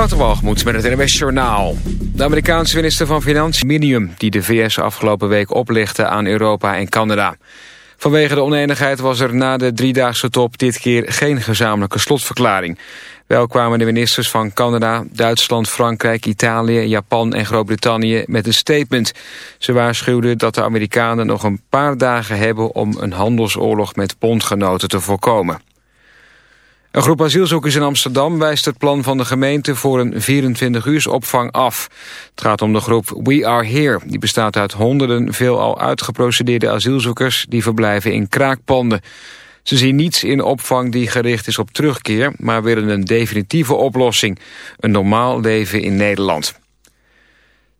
Waterwalgemoed met het NWS Journaal. De Amerikaanse minister van Financiën Minium... die de VS afgelopen week oplichtte aan Europa en Canada. Vanwege de oneenigheid was er na de driedaagse top... dit keer geen gezamenlijke slotverklaring. Wel kwamen de ministers van Canada, Duitsland, Frankrijk, Italië, Japan en Groot-Brittannië met een statement. Ze waarschuwden dat de Amerikanen nog een paar dagen hebben... om een handelsoorlog met bondgenoten te voorkomen. Een groep asielzoekers in Amsterdam wijst het plan van de gemeente voor een 24 opvang af. Het gaat om de groep We Are Here. Die bestaat uit honderden veelal uitgeprocedeerde asielzoekers die verblijven in kraakpanden. Ze zien niets in opvang die gericht is op terugkeer, maar willen een definitieve oplossing. Een normaal leven in Nederland.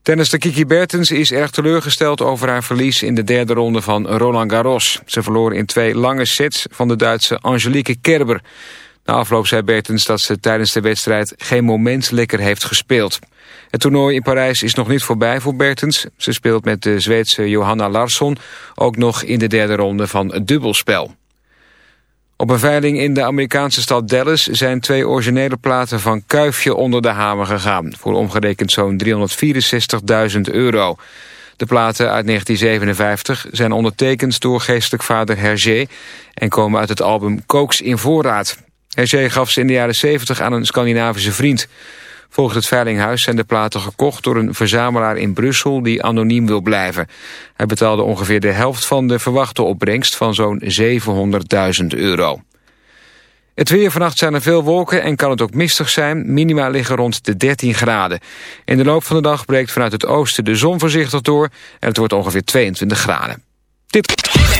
Tennister Kiki Bertens is erg teleurgesteld over haar verlies in de derde ronde van Roland Garros. Ze verloor in twee lange sets van de Duitse Angelique Kerber. Na afloop zei Bertens dat ze tijdens de wedstrijd geen moment lekker heeft gespeeld. Het toernooi in Parijs is nog niet voorbij voor Bertens. Ze speelt met de Zweedse Johanna Larsson ook nog in de derde ronde van het dubbelspel. Op een veiling in de Amerikaanse stad Dallas zijn twee originele platen van Kuifje onder de hamer gegaan. Voor omgerekend zo'n 364.000 euro. De platen uit 1957 zijn ondertekend door geestelijk vader Hergé en komen uit het album Kooks in voorraad. Hergé gaf ze in de jaren 70 aan een Scandinavische vriend. Volgens het Veilinghuis zijn de platen gekocht door een verzamelaar in Brussel die anoniem wil blijven. Hij betaalde ongeveer de helft van de verwachte opbrengst van zo'n 700.000 euro. Het weer vannacht zijn er veel wolken en kan het ook mistig zijn. Minima liggen rond de 13 graden. In de loop van de dag breekt vanuit het oosten de zon voorzichtig door... en het wordt ongeveer 22 graden. Dit...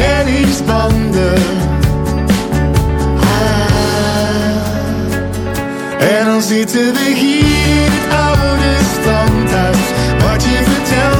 En tennisbanden. Ah. En dan zitten we hier, het oude standaard. Wat je vertelt.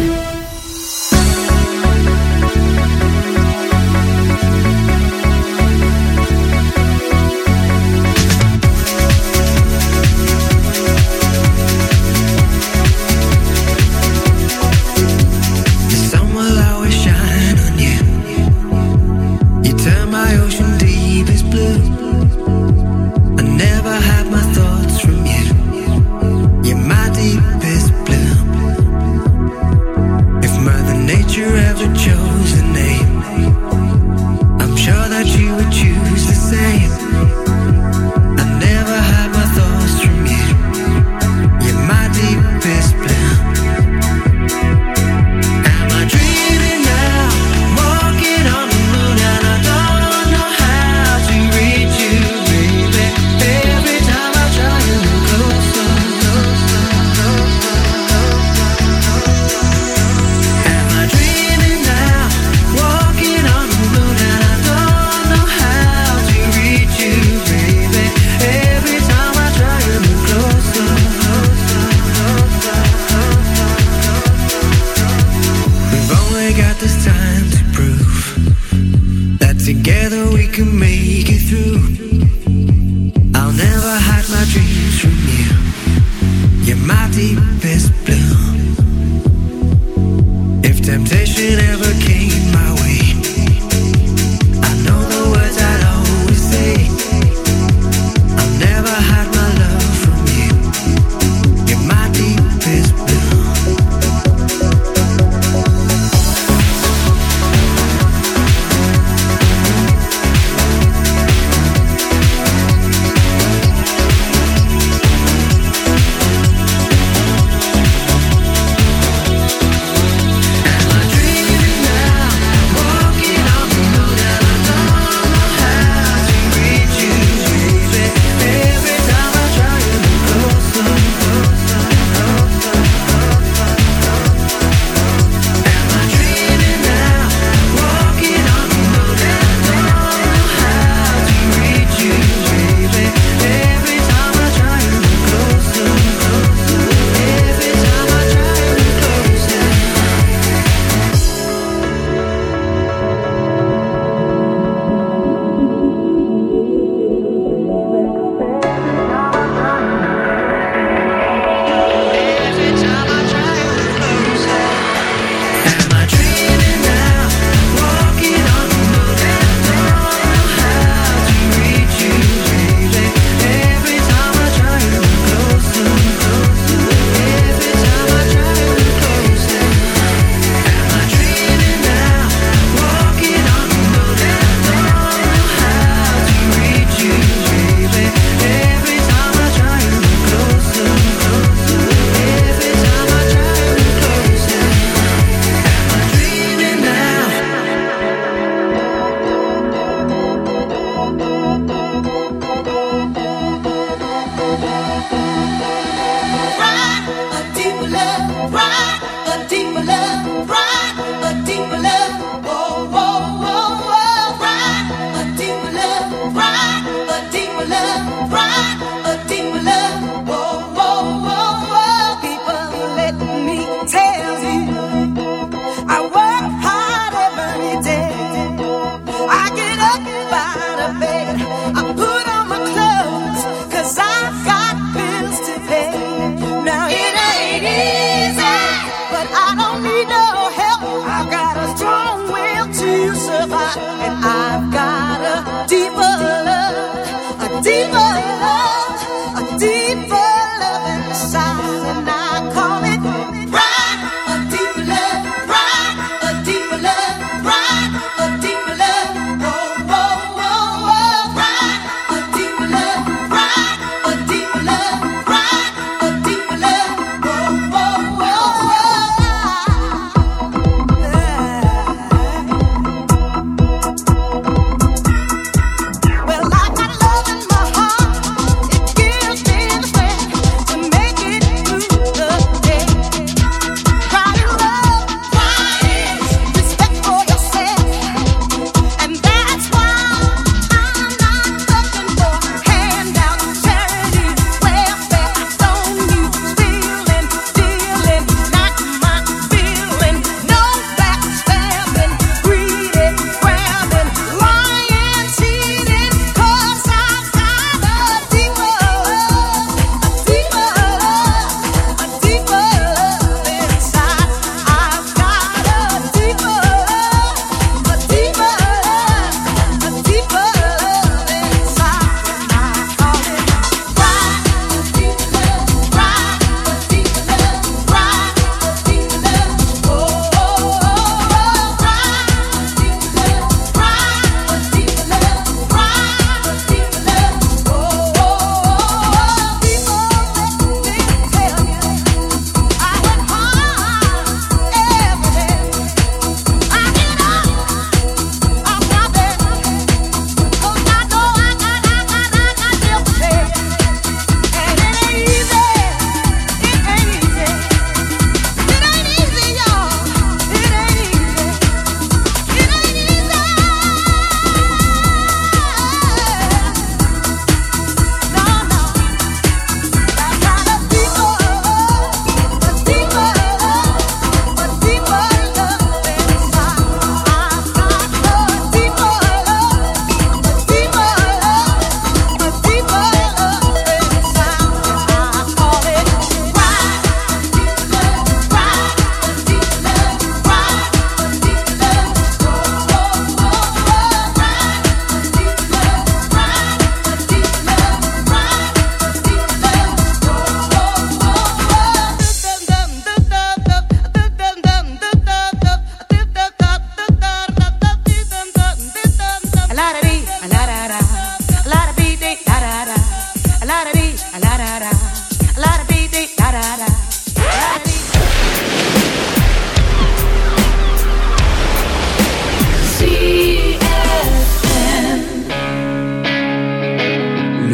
Temptation ever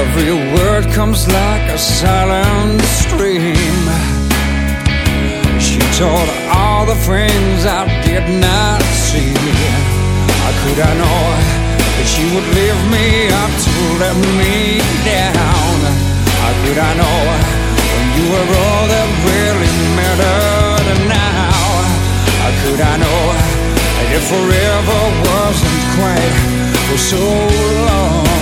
Every word comes like a silent stream. She told all the things I did not see. How could I know that she would leave me up to let me down? How could I know when you were all that really mattered now? How could I know that if forever wasn't quite for so long?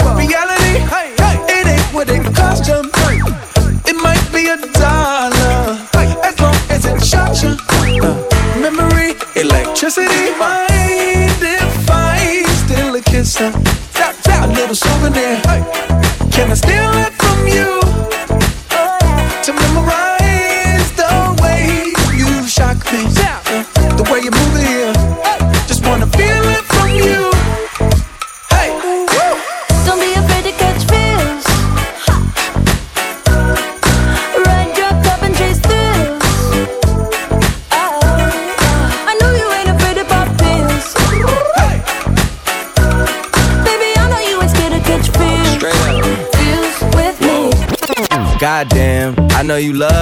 reality. Know you love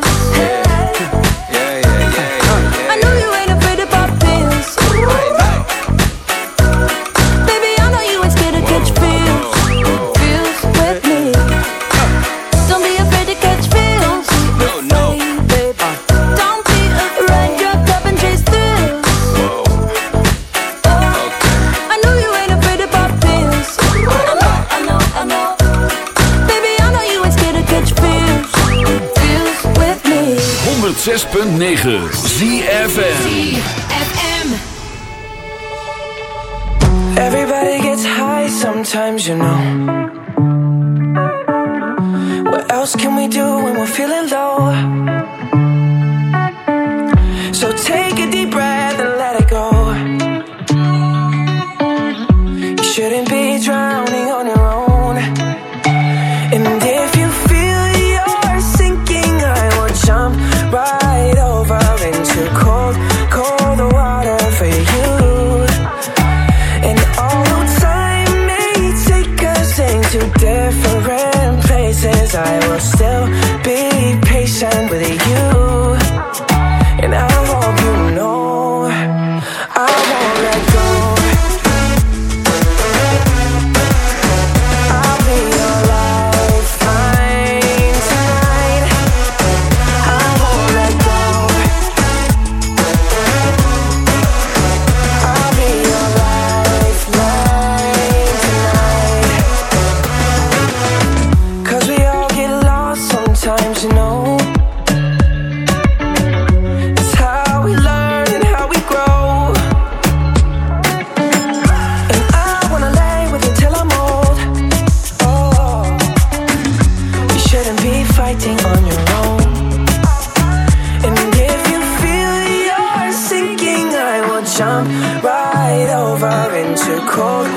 106.9 ZFM. Everybody gets high sometimes, you know. What else can we do when we're feeling low?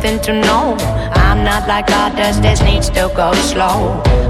Something to know. I'm not like others, this needs to go slow.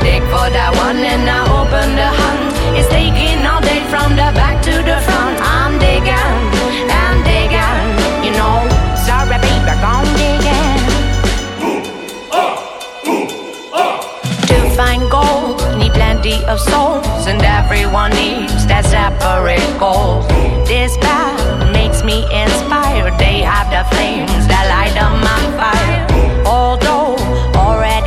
Dig for that one and I open the hunt. It's taking all day from the back to the front. I'm digging and digging, you know. Sorry, baby, I'm digging. To find gold, need plenty of souls, and everyone needs that separate goes. This path makes me inspired. They have the flames that light up my fire. Although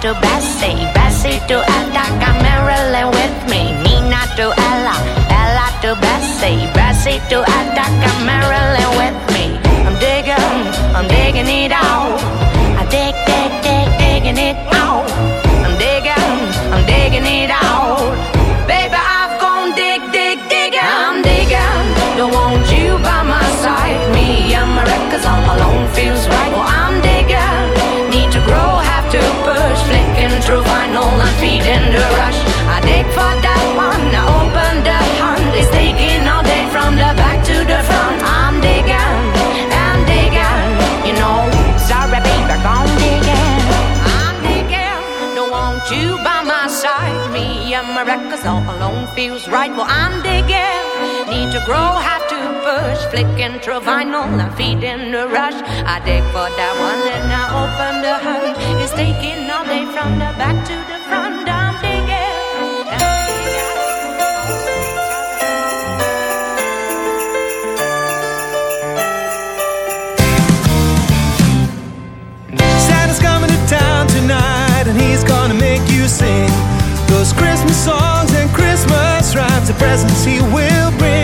to Bessie, Bessie to Attica, Marilyn with me. Nina to Ella, Ella to Bessie, Bessie to Attica, Marilyn with me. I'm digging, I'm digging it out. I dig, dig, dig, digging it out. I'm digging, I'm digging it out. Baby, I've gone dig, dig, digging. I'm digging, don't want you by my side. Me and my records all alone feels Through vinyl, I'm feeding the rush. I dig for that one, I open the hunt. It's taking all day from the back to the front. I'm digging, I'm digging, you know. Sorry, baby, gone digging. I'm digging, don't want you by my side. Me and my records all alone feels right. Well, I'm digging, need to grow, have to push. Flicking through vinyl, I'm feeding the rush. I dig for that one and I open the hunt. It's taking all day from the back to the front. I'm digging. I'm digging. Santa's coming to town tonight and he's gonna make you sing those Christmas songs and Christmas rhymes. The presents he will bring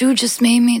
you just made me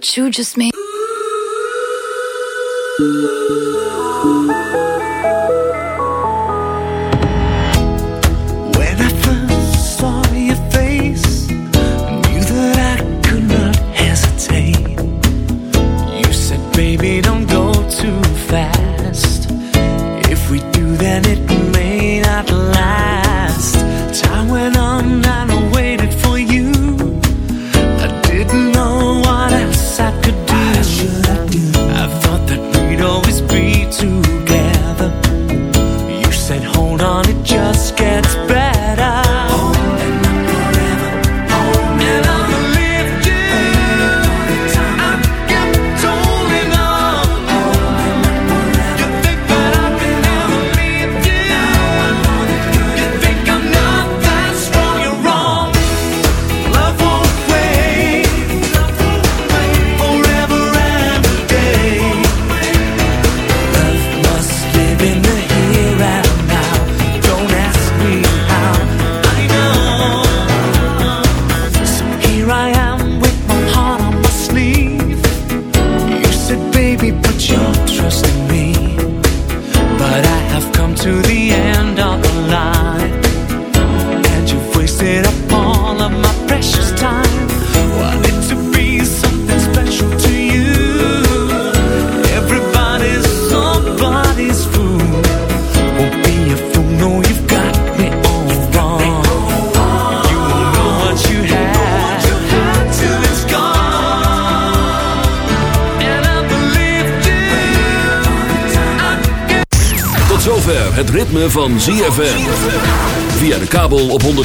what you just made.